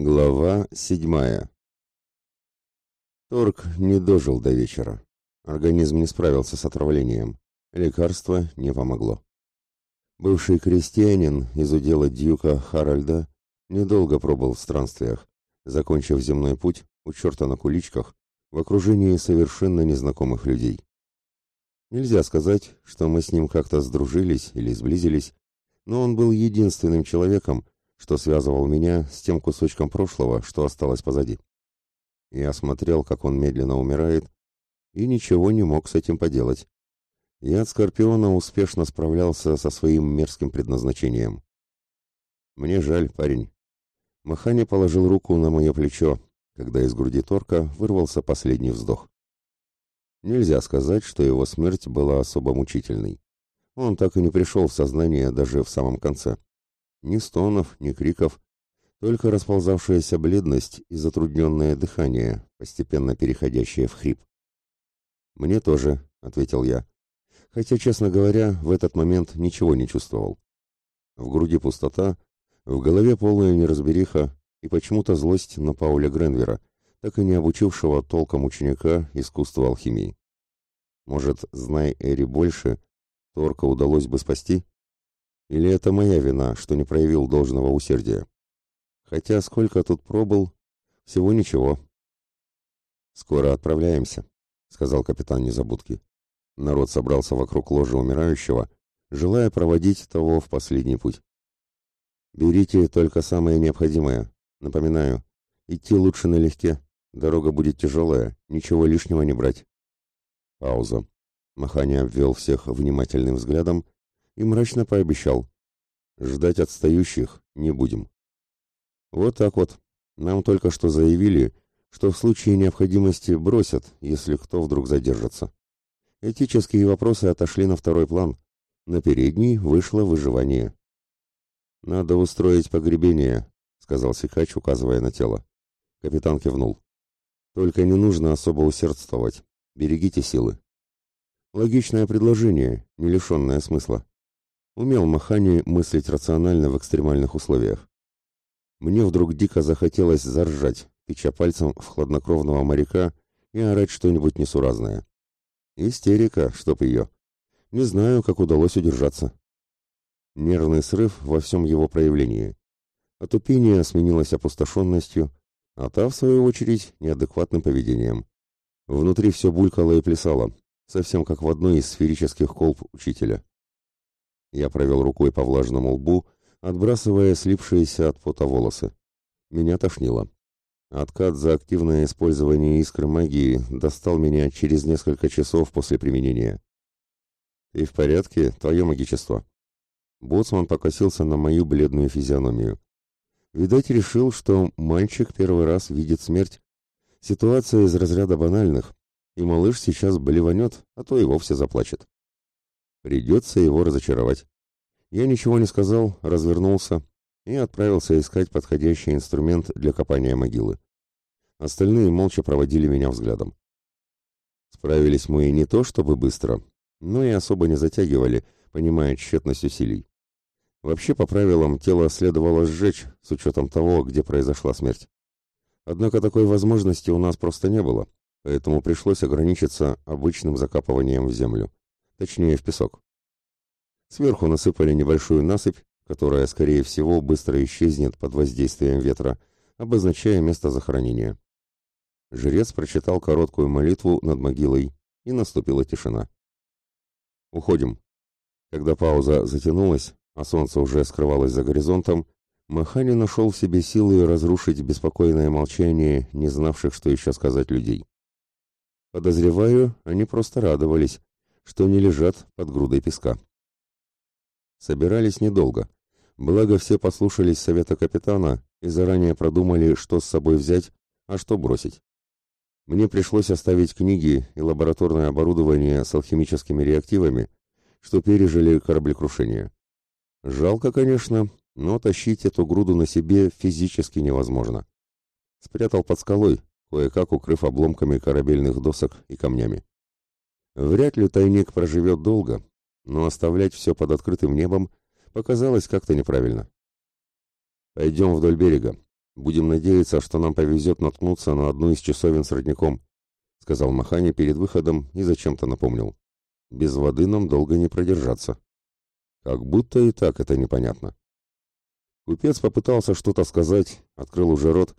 Глава седьмая. Торг не дожил до вечера. Организм не справился с отравлением. Лекарство не помогло. Бывший крестьянин из удела дьюка Харальда недолго пробыл в странствиях, закончив земной путь у черта на куличках в окружении совершенно незнакомых людей. Нельзя сказать, что мы с ним как-то сдружились или сблизились, но он был единственным человеком, что связывал меня с тем кусочком прошлого, что осталось позади. Я смотрел, как он медленно умирает, и ничего не мог с этим поделать. Я от Скорпиона успешно справлялся со своим мерзким предназначением. Мне жаль, парень. Махани положил руку на мое плечо, когда из груди Торка вырвался последний вздох. Нельзя сказать, что его смерть была особо мучительной. Он так и не пришел в сознание даже в самом конце. Ни стонов, ни криков, только расползавшаяся бледность и затрудненное дыхание, постепенно переходящее в хрип. «Мне тоже», — ответил я, хотя, честно говоря, в этот момент ничего не чувствовал. В груди пустота, в голове полная неразбериха и почему-то злость на Пауля Гренвера, так и не обучившего толком ученика искусству алхимии. Может, знай Эри больше, Торка удалось бы спасти? Или это моя вина, что не проявил должного усердия? Хотя сколько тут пробыл, всего ничего. Скоро отправляемся, сказал капитан Незабудки. Народ собрался вокруг ложи умирающего, желая проводить того в последний путь. Берите только самое необходимое. Напоминаю, идти лучше налегке. Дорога будет тяжелая, ничего лишнего не брать. Пауза. Махани обвел всех внимательным взглядом и мрачно пообещал. Ждать отстающих не будем. Вот так вот. Нам только что заявили, что в случае необходимости бросят, если кто вдруг задержится. Этические вопросы отошли на второй план. На передний вышло выживание. «Надо устроить погребение», — сказал Сикач, указывая на тело. Капитан кивнул. «Только не нужно особо усердствовать. Берегите силы». Логичное предложение, не лишенное смысла. Умел Махани мыслить рационально в экстремальных условиях. Мне вдруг дико захотелось заржать, тыча пальцем в хладнокровного моряка и орать что-нибудь несуразное. Истерика, чтоб ее. Не знаю, как удалось удержаться. Нервный срыв во всем его проявлении. Отупение сменилось опустошенностью, а та, в свою очередь, неадекватным поведением. Внутри все булькало и плясало, совсем как в одной из сферических колб учителя. Я провел рукой по влажному лбу, отбрасывая слипшиеся от пота волосы. Меня тошнило. Откат за активное использование искры магии достал меня через несколько часов после применения. «Ты в порядке, твое магичество?» Боцман покосился на мою бледную физиономию. Видать, решил, что мальчик первый раз видит смерть. Ситуация из разряда банальных, и малыш сейчас болеванет, а то и вовсе заплачет. Придется его разочаровать. Я ничего не сказал, развернулся и отправился искать подходящий инструмент для копания могилы. Остальные молча проводили меня взглядом. Справились мы не то чтобы быстро, но и особо не затягивали, понимая тщетность усилий. Вообще, по правилам, тело следовало сжечь, с учетом того, где произошла смерть. Однако такой возможности у нас просто не было, поэтому пришлось ограничиться обычным закапыванием в землю точнее в песок. Сверху насыпали небольшую насыпь, которая, скорее всего, быстро исчезнет под воздействием ветра, обозначая место захоронения. Жрец прочитал короткую молитву над могилой, и наступила тишина. «Уходим». Когда пауза затянулась, а солнце уже скрывалось за горизонтом, Махани нашел в себе силы разрушить беспокойное молчание не знавших, что еще сказать людей. Подозреваю, они просто радовались, что не лежат под грудой песка. Собирались недолго, благо все послушались совета капитана и заранее продумали, что с собой взять, а что бросить. Мне пришлось оставить книги и лабораторное оборудование с алхимическими реактивами, что пережили кораблекрушение. Жалко, конечно, но тащить эту груду на себе физически невозможно. Спрятал под скалой, кое-как укрыв обломками корабельных досок и камнями. Вряд ли тайник проживет долго, но оставлять все под открытым небом показалось как-то неправильно. «Пойдем вдоль берега. Будем надеяться, что нам повезет наткнуться на одну из часовен с родником, сказал Махани перед выходом и зачем-то напомнил. Без воды нам долго не продержаться. Как будто и так это непонятно. Купец попытался что-то сказать, открыл уже рот,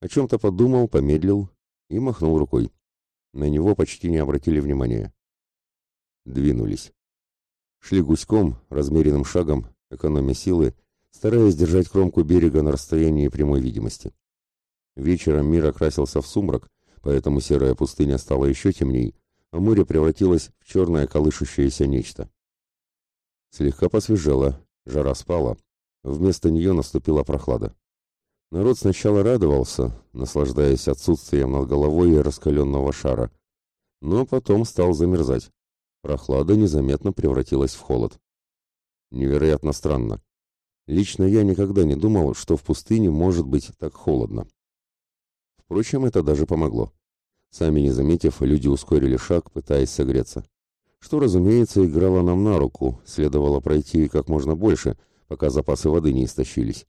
о чем-то подумал, помедлил и махнул рукой. На него почти не обратили внимания. Двинулись. Шли гуськом, размеренным шагом, экономя силы, стараясь держать кромку берега на расстоянии прямой видимости. Вечером мир окрасился в сумрак, поэтому серая пустыня стала еще темней, а море превратилось в черное колышущееся нечто. Слегка посвежело, жара спала, вместо нее наступила прохлада. Народ сначала радовался, наслаждаясь отсутствием над головой раскаленного шара, но потом стал замерзать. Прохлада незаметно превратилась в холод. Невероятно странно. Лично я никогда не думал, что в пустыне может быть так холодно. Впрочем, это даже помогло. Сами не заметив, люди ускорили шаг, пытаясь согреться. Что, разумеется, играло нам на руку, следовало пройти как можно больше, пока запасы воды не истощились.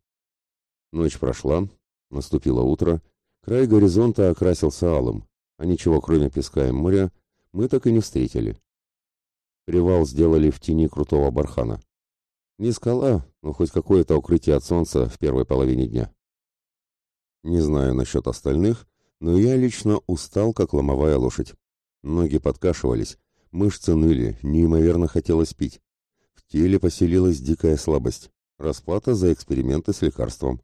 Ночь прошла, наступило утро, край горизонта окрасился алым, а ничего кроме песка и моря мы так и не встретили. Привал сделали в тени крутого бархана. Не скала, но хоть какое-то укрытие от солнца в первой половине дня. Не знаю насчет остальных, но я лично устал, как ломовая лошадь. Ноги подкашивались, мышцы ныли, неимоверно хотелось пить. В теле поселилась дикая слабость. Расплата за эксперименты с лекарством.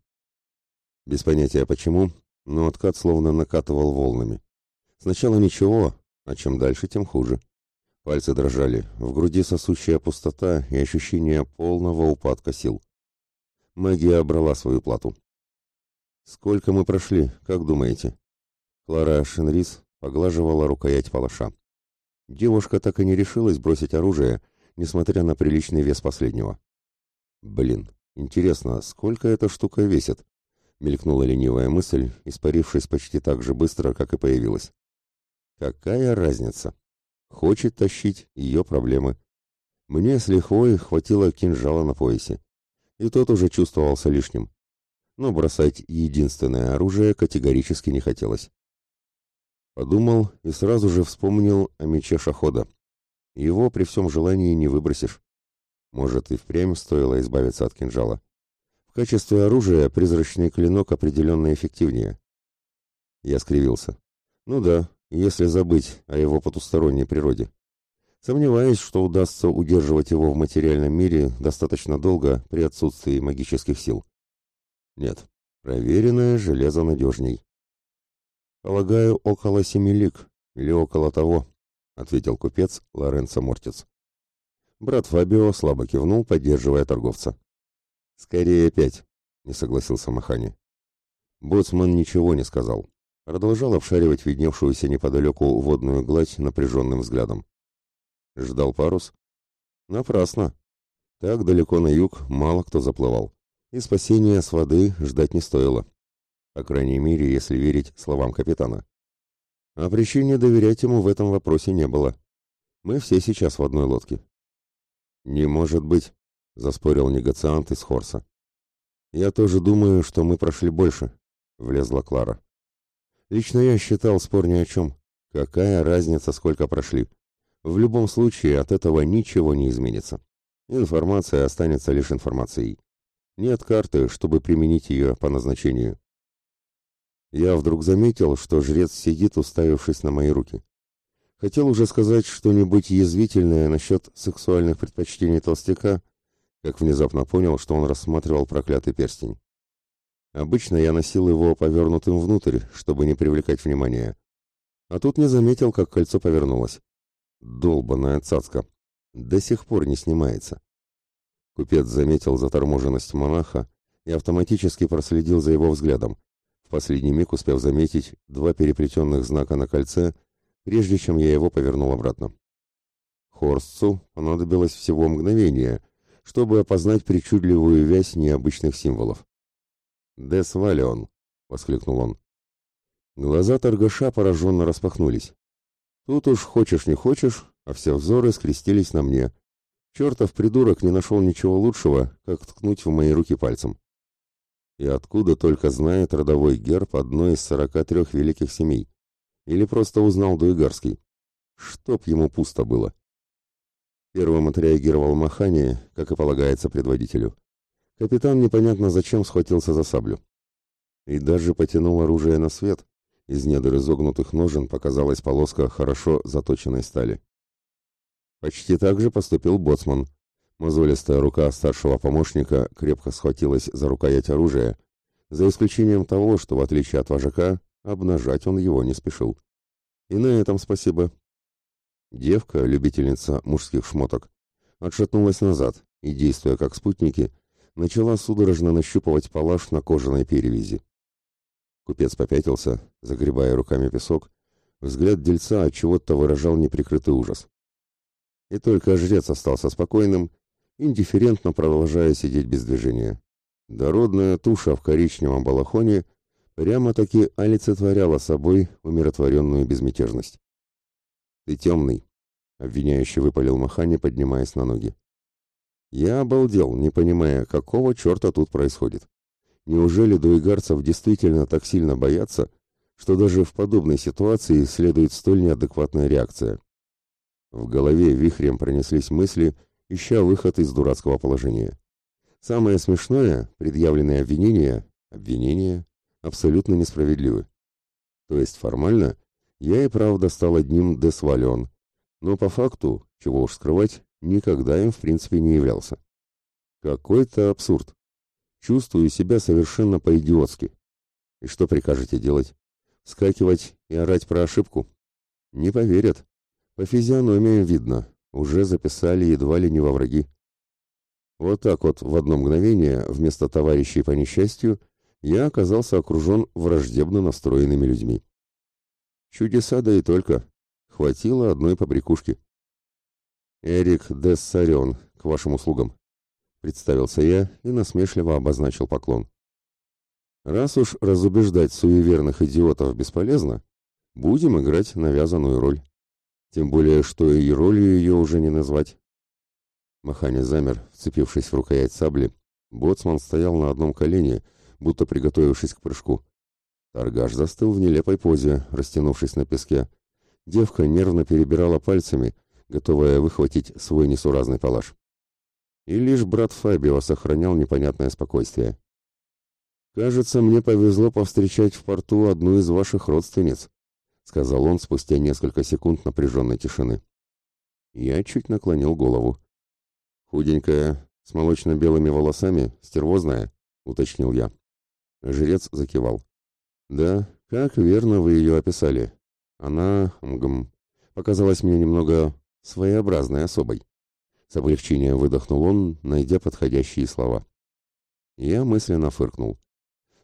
Без понятия почему, но откат словно накатывал волнами. Сначала ничего, а чем дальше, тем хуже. Пальцы дрожали, в груди сосущая пустота и ощущение полного упадка сил. Магия обрала свою плату. «Сколько мы прошли, как думаете?» Клара Шенрис поглаживала рукоять палаша. Девушка так и не решилась бросить оружие, несмотря на приличный вес последнего. «Блин, интересно, сколько эта штука весит?» Мелькнула ленивая мысль, испарившись почти так же быстро, как и появилась. «Какая разница? Хочет тащить ее проблемы. Мне с лихвой хватило кинжала на поясе, и тот уже чувствовался лишним. Но бросать единственное оружие категорически не хотелось. Подумал и сразу же вспомнил о мече шахода. Его при всем желании не выбросишь. Может, и впрямь стоило избавиться от кинжала. В качестве оружия призрачный клинок определенно эффективнее. Я скривился. Ну да, если забыть о его потусторонней природе. Сомневаюсь, что удастся удерживать его в материальном мире достаточно долго при отсутствии магических сил. Нет, проверенное железо надежней. «Полагаю, около семи лик, или около того», — ответил купец Лоренцо Мортиц. Брат Фабио слабо кивнул, поддерживая торговца. «Скорее пять», — не согласился Махани. Боцман ничего не сказал. Продолжал обшаривать видневшуюся неподалеку водную гладь напряженным взглядом. Ждал парус? Напрасно. Так далеко на юг мало кто заплывал. И спасения с воды ждать не стоило. По крайней мере, если верить словам капитана. А причине доверять ему в этом вопросе не было. Мы все сейчас в одной лодке. «Не может быть», — заспорил негациант из Хорса. «Я тоже думаю, что мы прошли больше», — влезла Клара. «Лично я считал спор ни о чем. Какая разница, сколько прошли? В любом случае от этого ничего не изменится. Информация останется лишь информацией. Нет карты, чтобы применить ее по назначению. Я вдруг заметил, что жрец сидит, уставившись на мои руки. Хотел уже сказать что-нибудь язвительное насчет сексуальных предпочтений толстяка, как внезапно понял, что он рассматривал проклятый перстень. Обычно я носил его повернутым внутрь, чтобы не привлекать внимания. А тут не заметил, как кольцо повернулось. Долбаная цацка. До сих пор не снимается. Купец заметил заторможенность монаха и автоматически проследил за его взглядом, в последний миг успев заметить два переплетенных знака на кольце, прежде чем я его повернул обратно. Хорстцу понадобилось всего мгновение, чтобы опознать причудливую вязь необычных символов. «Дес Валион!» — воскликнул он. Глаза торгаша пораженно распахнулись. Тут уж хочешь не хочешь, а все взоры скрестились на мне. Чертов придурок не нашел ничего лучшего, как ткнуть в мои руки пальцем. И откуда только знает родовой герб одной из сорока трех великих семей? Или просто узнал Дуигарский? Чтоб ему пусто было. Первым отреагировал Махани, как и полагается предводителю. Капитан непонятно зачем схватился за саблю. И даже потянул оружие на свет. Из недр изогнутых ножен показалась полоска хорошо заточенной стали. Почти так же поступил боцман. Мозолистая рука старшего помощника крепко схватилась за рукоять оружия, за исключением того, что, в отличие от вожака, обнажать он его не спешил. И на этом спасибо. Девка, любительница мужских шмоток, отшатнулась назад и, действуя как спутники, начала судорожно нащупывать палаш на кожаной перевязи. Купец попятился, загребая руками песок, взгляд дельца от чего-то выражал неприкрытый ужас. И только жрец остался спокойным, индифферентно продолжая сидеть без движения. Дородная туша в коричневом балахоне прямо-таки олицетворяла собой умиротворенную безмятежность. «Ты темный», — обвиняющий выпалил Махани, поднимаясь на ноги. Я обалдел, не понимая, какого черта тут происходит. Неужели дуигарцев действительно так сильно боятся, что даже в подобной ситуации следует столь неадекватная реакция? В голове вихрем пронеслись мысли, ища выход из дурацкого положения. Самое смешное, предъявленные обвинения, обвинения, абсолютно несправедливы. То есть формально я и правда стал одним десвален, но по факту, чего уж скрывать, никогда им в принципе не являлся. Какой-то абсурд. Чувствую себя совершенно по-идиотски. И что прикажете делать? Скакивать и орать про ошибку? Не поверят. По физиономиям видно, уже записали едва ли не во враги. Вот так вот в одно мгновение, вместо товарищей по несчастью, я оказался окружен враждебно настроенными людьми. Чудеса да и только. Хватило одной побрякушки. «Эрик Дессарион, к вашим услугам», — представился я и насмешливо обозначил поклон. «Раз уж разубеждать суеверных идиотов бесполезно, будем играть навязанную роль». Тем более, что и ролью ее уже не назвать. Маханя замер, вцепившись в рукоять сабли. Боцман стоял на одном колене, будто приготовившись к прыжку. Торгаш застыл в нелепой позе, растянувшись на песке. Девка нервно перебирала пальцами, готовая выхватить свой несуразный палаш. И лишь брат Фабио сохранял непонятное спокойствие. «Кажется, мне повезло повстречать в порту одну из ваших родственниц», сказал он спустя несколько секунд напряженной тишины. Я чуть наклонил голову. Худенькая, с молочно-белыми волосами, стервозная, уточнил я. Жрец закивал. Да, как верно вы ее описали. Она, мгм, показалась мне немного своеобразной особой. С облегчением выдохнул он, найдя подходящие слова. Я мысленно фыркнул.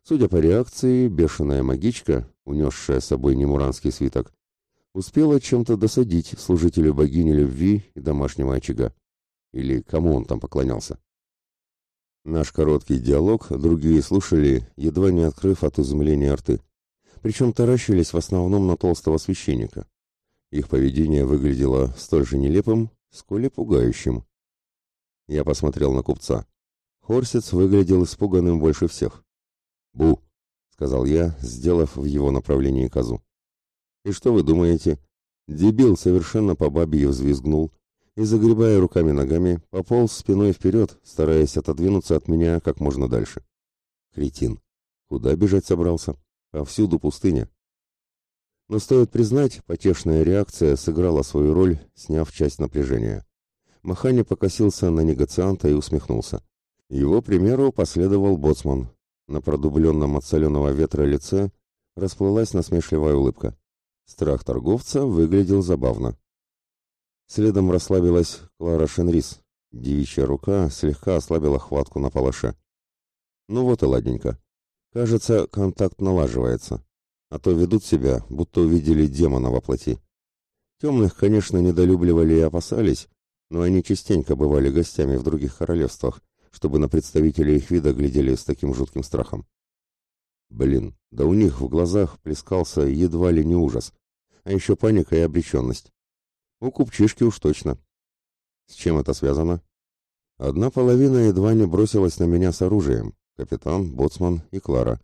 Судя по реакции, бешеная магичка, унесшая с собой немуранский свиток, успела чем-то досадить служителю богини любви и домашнего очага. Или кому он там поклонялся. Наш короткий диалог другие слушали, едва не открыв от изумления рты. Причем таращились в основном на толстого священника. Их поведение выглядело столь же нелепым, сколь и пугающим. Я посмотрел на купца. Хорсец выглядел испуганным больше всех. «Бу!» — сказал я, сделав в его направлении козу. «И что вы думаете?» Дебил совершенно по бабье взвизгнул и, загребая руками-ногами, пополз спиной вперед, стараясь отодвинуться от меня как можно дальше. Кретин. Куда бежать собрался? Повсюду пустыня. Но стоит признать, потешная реакция сыграла свою роль, сняв часть напряжения. Махани покосился на негацианта и усмехнулся. Его примеру последовал боцман, на продубленном от соленого ветра лице расплылась насмешливая улыбка. Страх торговца выглядел забавно. Следом расслабилась Клара Шенрис. Девичья рука слегка ослабила хватку на палаше. Ну вот и ладненько. Кажется, контакт налаживается. А то ведут себя, будто увидели демона во плоти. Темных, конечно, недолюбливали и опасались, но они частенько бывали гостями в других королевствах, чтобы на представителей их вида глядели с таким жутким страхом. Блин, да у них в глазах плескался едва ли не ужас, а еще паника и обреченность. У купчишки уж точно. С чем это связано? Одна половина едва не бросилась на меня с оружием, капитан, боцман и Клара,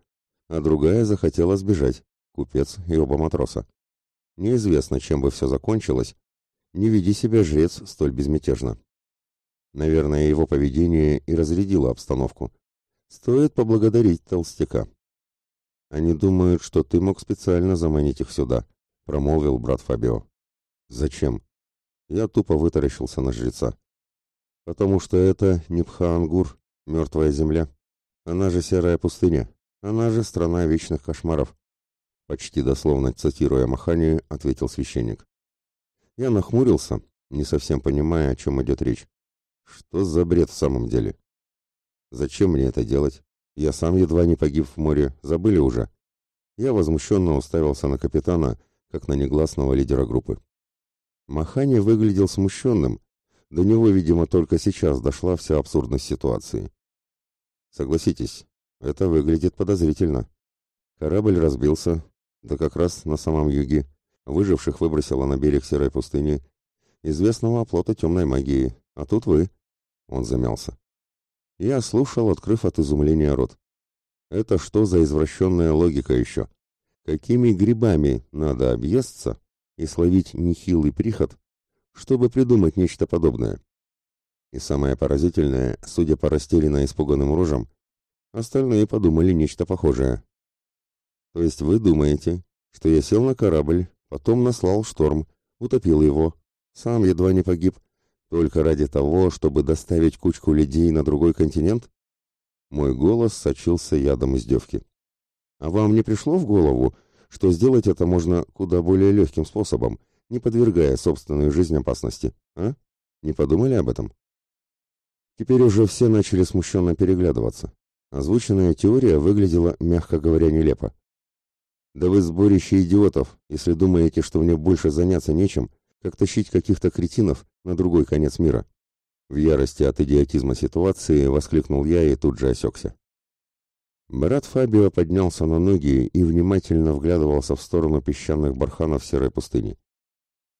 а другая захотела сбежать, купец и оба матроса. Неизвестно, чем бы все закончилось, не веди себя жрец столь безмятежно. Наверное, его поведение и разрядило обстановку. Стоит поблагодарить толстяка. Они думают, что ты мог специально заманить их сюда, промолвил брат Фабио. Зачем? Я тупо вытаращился на жреца. Потому что это Нипхаангур, мертвая земля. Она же серая пустыня. Она же страна вечных кошмаров. Почти дословно цитируя Махани, ответил священник. Я нахмурился, не совсем понимая, о чем идет речь. Что за бред в самом деле? Зачем мне это делать? Я сам едва не погиб в море, забыли уже. Я возмущенно уставился на капитана, как на негласного лидера группы. Махани выглядел смущенным. До него, видимо, только сейчас дошла вся абсурдность ситуации. Согласитесь, это выглядит подозрительно. Корабль разбился, да как раз на самом юге. Выживших выбросило на берег серой пустыни, известного оплота темной магии. А тут вы. Он замялся. Я слушал, открыв от изумления рот. Это что за извращенная логика еще? Какими грибами надо объесться и словить нехилый приход, чтобы придумать нечто подобное? И самое поразительное, судя по растерянно испуганным рожам, остальные подумали нечто похожее. То есть вы думаете, что я сел на корабль, потом наслал шторм, утопил его, сам едва не погиб, только ради того, чтобы доставить кучку людей на другой континент? Мой голос сочился ядом издевки. А вам не пришло в голову, что сделать это можно куда более легким способом, не подвергая собственную жизнь опасности, а? Не подумали об этом? Теперь уже все начали смущенно переглядываться. Озвученная теория выглядела, мягко говоря, нелепо. «Да вы сборище идиотов, если думаете, что мне больше заняться нечем, как тащить каких-то кретинов на другой конец мира. В ярости от идиотизма ситуации воскликнул я и тут же осекся. Брат Фабио поднялся на ноги и внимательно вглядывался в сторону песчаных барханов серой пустыни.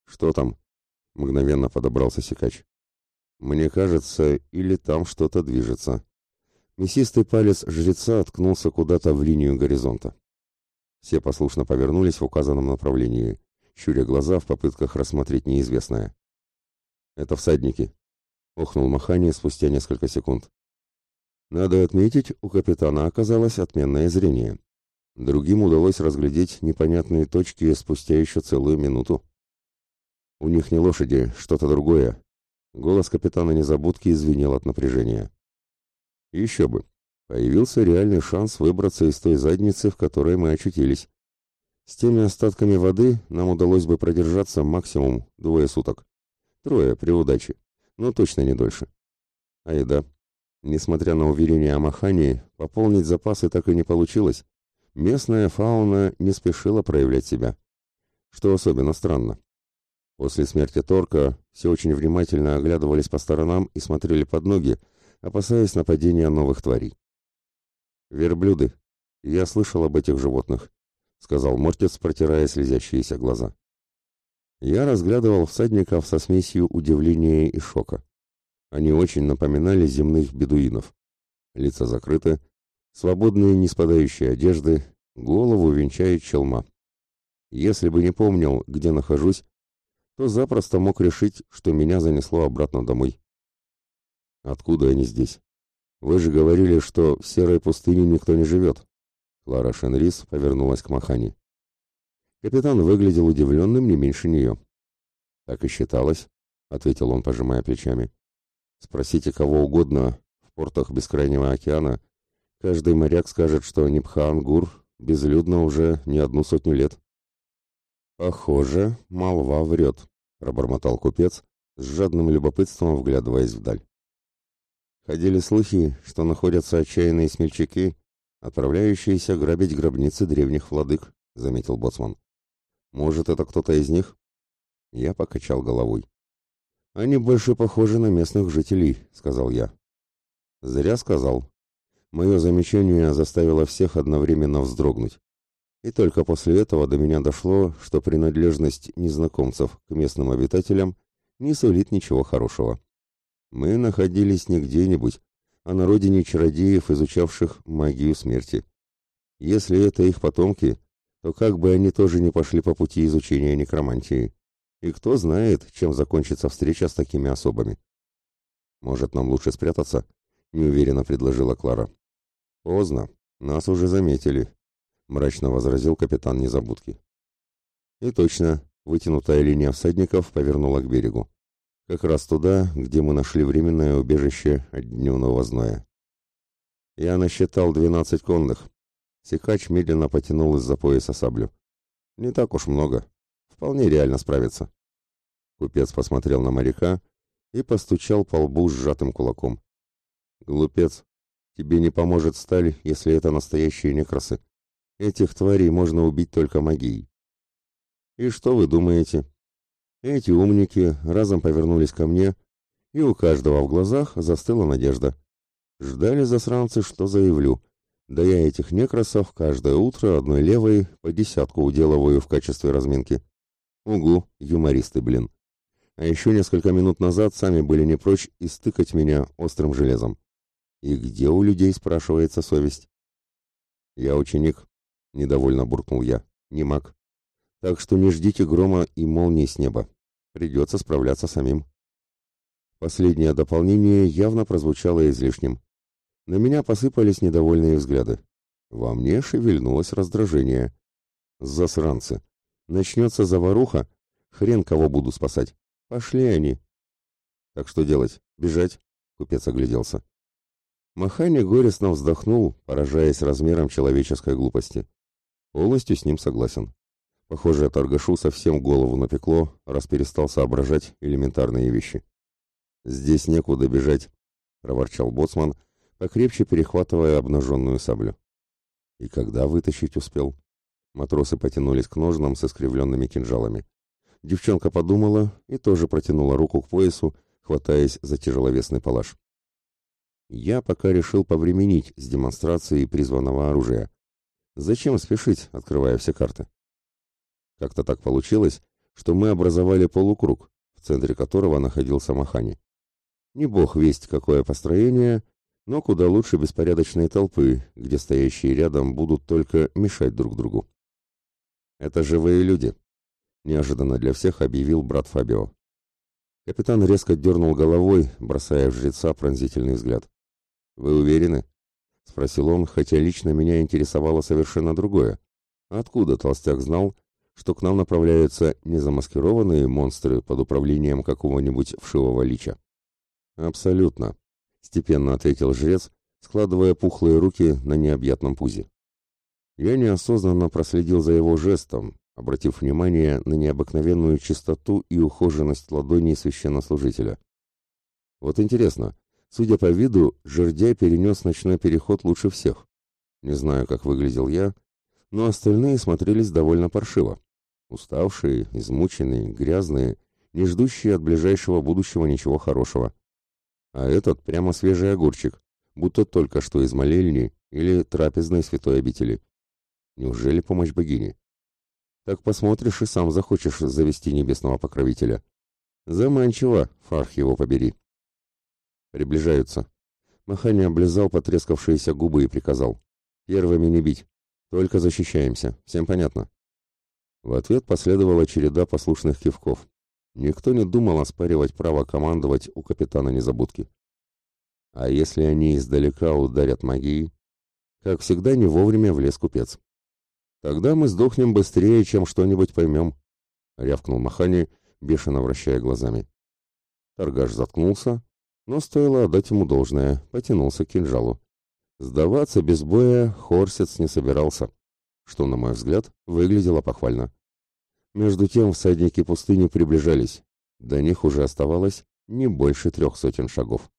«Что там?» — мгновенно подобрался Сикач. «Мне кажется, или там что-то движется». Мясистый палец жреца откнулся куда-то в линию горизонта. Все послушно повернулись в указанном направлении щуря глаза в попытках рассмотреть неизвестное. «Это всадники», — охнул Махани спустя несколько секунд. Надо отметить, у капитана оказалось отменное зрение. Другим удалось разглядеть непонятные точки спустя еще целую минуту. У них не лошади, что-то другое. Голос капитана Незабудки извинил от напряжения. Еще бы. Появился реальный шанс выбраться из той задницы, в которой мы очутились. С теми остатками воды нам удалось бы продержаться максимум двое суток. Трое при удаче, но точно не дольше. А еда? Несмотря на уверение о махании, пополнить запасы так и не получилось. Местная фауна не спешила проявлять себя. Что особенно странно. После смерти Торка все очень внимательно оглядывались по сторонам и смотрели под ноги, опасаясь нападения новых тварей. Верблюды. Я слышал об этих животных сказал Мортец, протирая слезящиеся глаза. Я разглядывал всадников со смесью удивления и шока. Они очень напоминали земных бедуинов. Лица закрыты, свободные неспадающие одежды, голову венчает челма. Если бы не помнил, где нахожусь, то запросто мог решить, что меня занесло обратно домой. Откуда они здесь? Вы же говорили, что в серой пустыне никто не живет. Клара Шенрис повернулась к Махани. Капитан выглядел удивленным не меньше нее. «Так и считалось», — ответил он, пожимая плечами. «Спросите кого угодно в портах Бескрайнего океана. Каждый моряк скажет, что Нипхаангур безлюдно уже не одну сотню лет». «Похоже, молва врет», — пробормотал купец, с жадным любопытством вглядываясь вдаль. Ходили слухи, что находятся отчаянные смельчаки, отправляющиеся грабить гробницы древних владык», — заметил боцман. «Может, это кто-то из них?» Я покачал головой. «Они больше похожи на местных жителей», — сказал я. «Зря сказал. Мое замечание заставило всех одновременно вздрогнуть. И только после этого до меня дошло, что принадлежность незнакомцев к местным обитателям не сулит ничего хорошего. Мы находились не где-нибудь, а на родине чародеев, изучавших магию смерти. Если это их потомки, то как бы они тоже не пошли по пути изучения некромантии. И кто знает, чем закончится встреча с такими особами. «Может, нам лучше спрятаться?» — неуверенно предложила Клара. «Поздно. Нас уже заметили», — мрачно возразил капитан Незабудки. И точно, вытянутая линия всадников повернула к берегу. Как раз туда, где мы нашли временное убежище от дневного зноя. Я насчитал двенадцать конных. Сикач медленно потянул из-за пояса саблю. Не так уж много. Вполне реально справиться. Купец посмотрел на моряка и постучал по лбу сжатым кулаком. «Глупец, тебе не поможет сталь, если это настоящие некросы. Этих тварей можно убить только магией». «И что вы думаете?» Эти умники разом повернулись ко мне, и у каждого в глазах застыла надежда. Ждали засранцы, что заявлю. Да я этих некросов каждое утро одной левой по десятку уделываю в качестве разминки. Угу, юмористы, блин а еще несколько минут назад сами были не прочь истыкать меня острым железом. И где у людей, спрашивается, совесть? Я ученик, недовольно буркнул я, не маг. Так что не ждите грома и молнии с неба. Придется справляться самим. Последнее дополнение явно прозвучало излишним. На меня посыпались недовольные взгляды. Во мне шевельнулось раздражение. Засранцы. Начнется заваруха, хрен кого буду спасать. Пошли они. Так что делать? Бежать? Купец огляделся. Махани горестно вздохнул, поражаясь размером человеческой глупости. Полностью с ним согласен. Похоже, торгашу совсем голову напекло, раз перестал соображать элементарные вещи. «Здесь некуда бежать», — проворчал боцман, покрепче перехватывая обнаженную саблю. И когда вытащить успел? Матросы потянулись к ножнам с искривленными кинжалами. Девчонка подумала и тоже протянула руку к поясу, хватаясь за тяжеловесный палаш. Я пока решил повременить с демонстрацией призванного оружия. Зачем спешить, открывая все карты? Как-то так получилось, что мы образовали полукруг, в центре которого находился Махани. Не бог весть, какое построение, но куда лучше беспорядочные толпы, где стоящие рядом будут только мешать друг другу. Это живые люди, неожиданно для всех объявил брат Фабио. Капитан резко дернул головой, бросая в жреца пронзительный взгляд. «Вы уверены?» — спросил он, хотя лично меня интересовало совершенно другое. Откуда толстяк знал, что к нам направляются незамаскированные монстры под управлением какого-нибудь вшивого лича? «Абсолютно», — степенно ответил жрец, складывая пухлые руки на необъятном пузе. Я неосознанно проследил за его жестом, обратив внимание на необыкновенную чистоту и ухоженность ладоней священнослужителя. Вот интересно, судя по виду, жердяй перенес ночной переход лучше всех. Не знаю, как выглядел я, но остальные смотрелись довольно паршиво. Уставшие, измученные, грязные, не ждущие от ближайшего будущего ничего хорошего. А этот прямо свежий огурчик, будто только что из молельни или трапезной святой обители. Неужели помощь богини? Так посмотришь и сам захочешь завести небесного покровителя. Заманчиво, фарх его побери. Приближаются. Махани облизал потрескавшиеся губы и приказал. Первыми не бить. Только защищаемся. Всем понятно? В ответ последовала череда послушных кивков. Никто не думал оспаривать право командовать у капитана Незабудки. А если они издалека ударят магией? Как всегда, не вовремя влез купец. Тогда мы сдохнем быстрее, чем что-нибудь поймем, — рявкнул Махани, бешено вращая глазами. Торгаш заткнулся, но стоило отдать ему должное, потянулся к кинжалу. Сдаваться без боя Хорсец не собирался, что, на мой взгляд, выглядело похвально. Между тем всадники пустыни приближались, до них уже оставалось не больше трех сотен шагов.